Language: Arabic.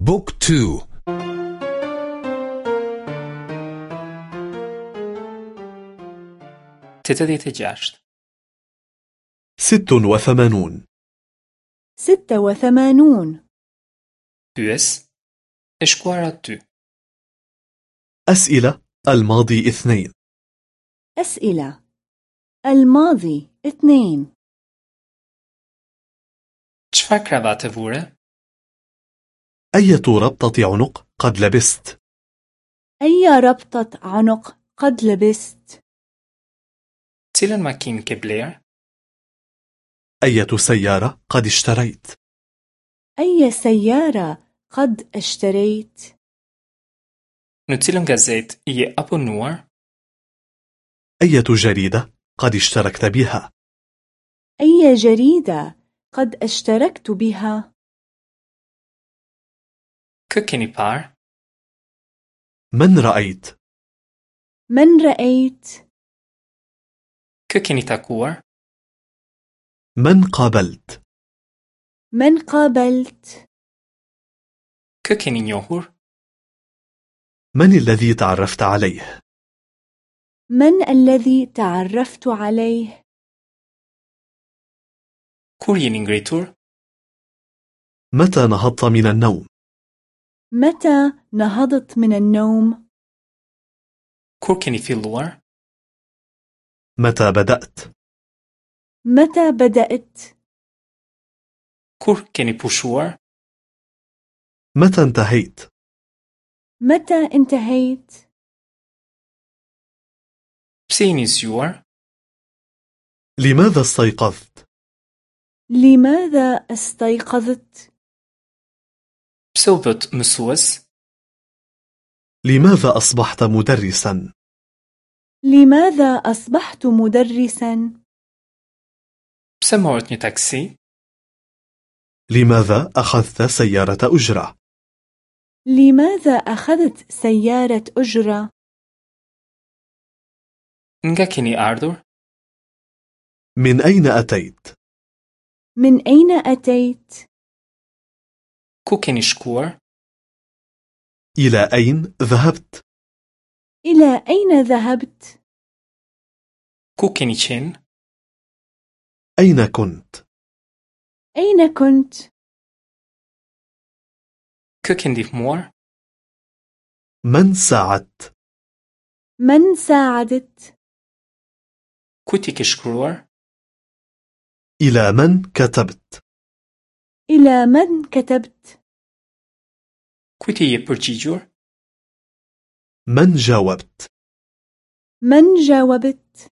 بوك تو. تتديت جاشت ست وثمانون. ستة وثمانون. بيس اشكوارات تو. أسئلة الماضي اثنين. أسئلة الماضي اثنين. چفار كرافات وورة؟ أية ربطة عنق قد لبست؟ أي ربطة عنق قد لبست؟ تيلن ماكين كبلير؟ أية سيارة قد اشتريت؟ أي سيارة قد اشتريت؟ نتيلن غازيت إيه أبو نور؟ أية جريدة قد اشتركت بها؟ أي جريدة قد اشتركت بها؟ Kë keni parë؟ من رأيت؟ من رأيت؟ Kë keni takuar؟ من قابلت؟ من قابلت؟ Kë keni njohur؟ من الذي تعرفت عليه؟ من الذي تعرفت عليه؟ Kur jeni ngritur؟ متى نهضت من النوم؟ متى نهضت من النوم؟ Kur keni filluar؟ متى بدأت؟ متى بدأت؟ Kur keni pushuar؟ متى انتهيت؟ متى انتهيت؟ بسيني سيور؟ لماذا استيقظت؟ لماذا استيقظت؟ بسوبت مسوس؟ لماذا أصبحت مدرسا؟ لماذا أصبحت مدرسا؟ بسمورتني تاكسي؟ لماذا أخذت سيارة أجرة؟ لماذا أخذت سيارة أجرة؟ نغاكيني أردور؟ من أين أتيت؟ من أين أتيت؟ كوكيني شكور؟ إلى أين ذهبت؟ إلى أين ذهبت؟ كوكيني تشين؟ أين كنت؟ أين كنت؟ Kë keni ndihmuar؟ من ساعدت؟ من ساعدت؟ Kujt i keni shkruar؟ إلى من كتبت؟ إلى من كتبت؟ Kujt i jeni përgjigjur؟ من جاوبت؟ من جاوبت؟